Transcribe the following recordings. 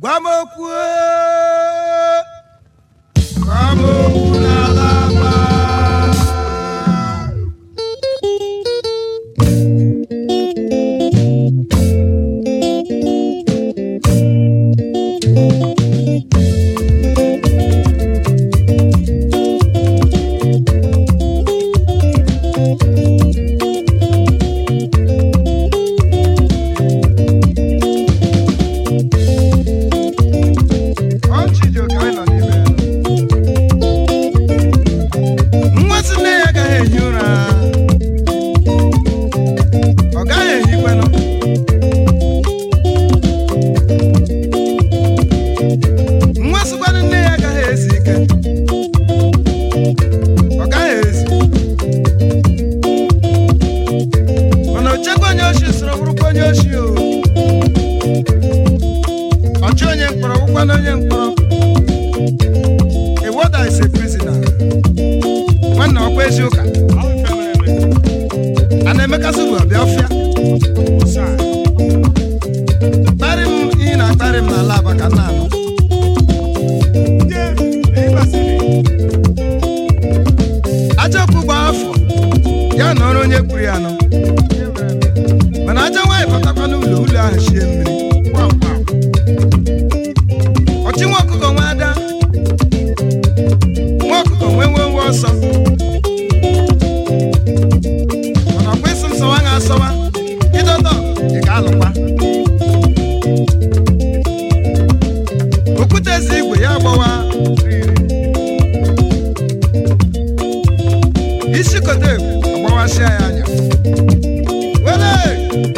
Gwamokwu! Gwamokwu! onye oshi o ọchị onye mkpọrọ gwụkwana onye mkpọrọ ewoda is a prisoner nwanna ọkwa ezi ụka a na-emekasị bụ ọfịa. kparị m ihe na-akparị m n'ala aba ka nna anọ ajọ ọpụ gba afọ ya na ọrụ onye kwuru ya anọ na-ahịa mmiri ọchị nwa ọkụkọ nwa ada nwa ọkụkọ nwee nwee nwa ọsọ mana kwesị nsọwa na-asọwa ịdọdọ ị ga-alụkwa okwute ezi igwe ya agbawa isi kote agbawasịa ya anya were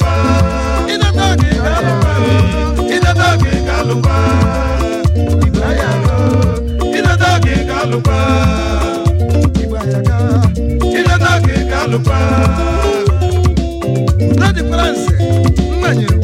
kálùpá. Iná tọ́kì kálùpá. Iná tọ́kì kálùpá. Ìgbà yàgò. Iná tọ́kì kálùpá. Ìgbà yàgò. Iná tọ́kì kálùpá. Lọ́dí France, ń gbànyẹ̀rù.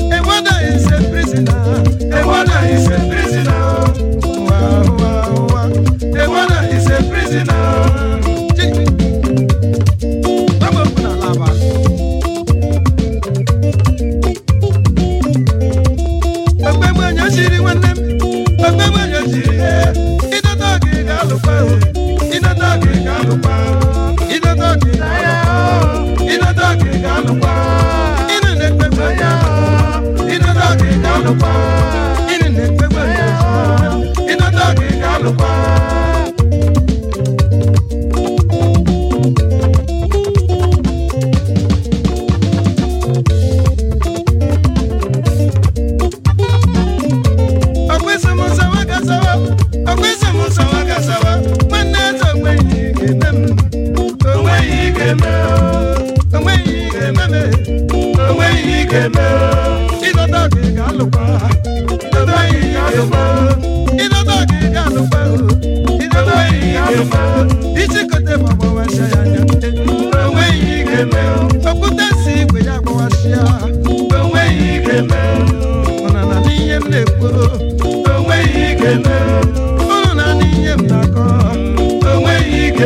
the world.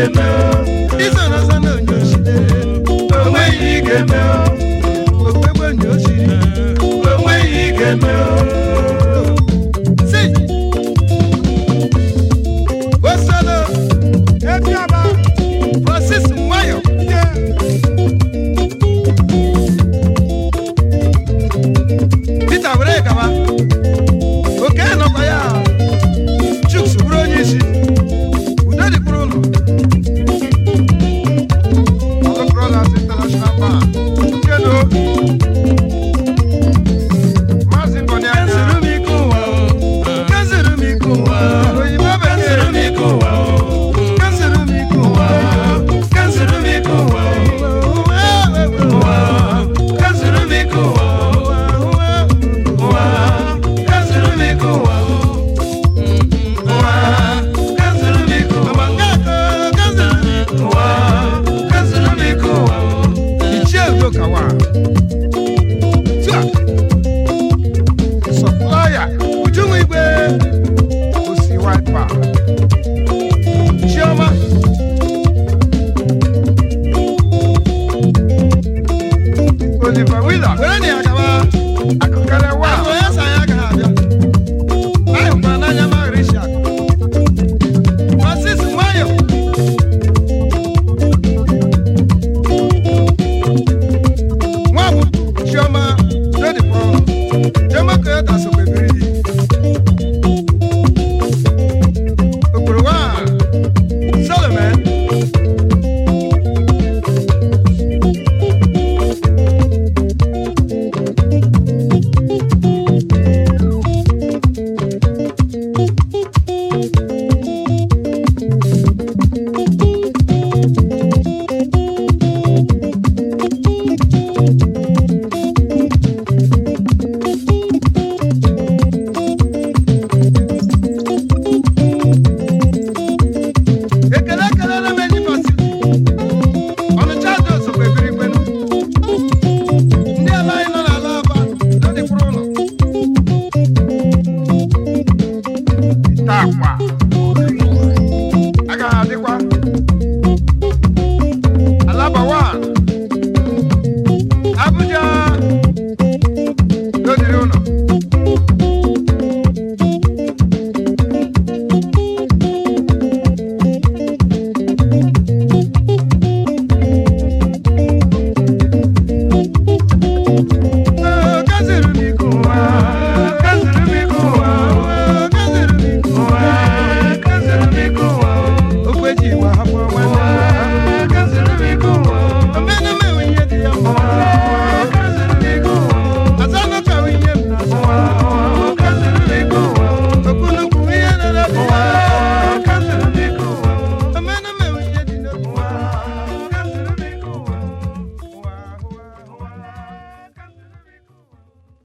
Amen.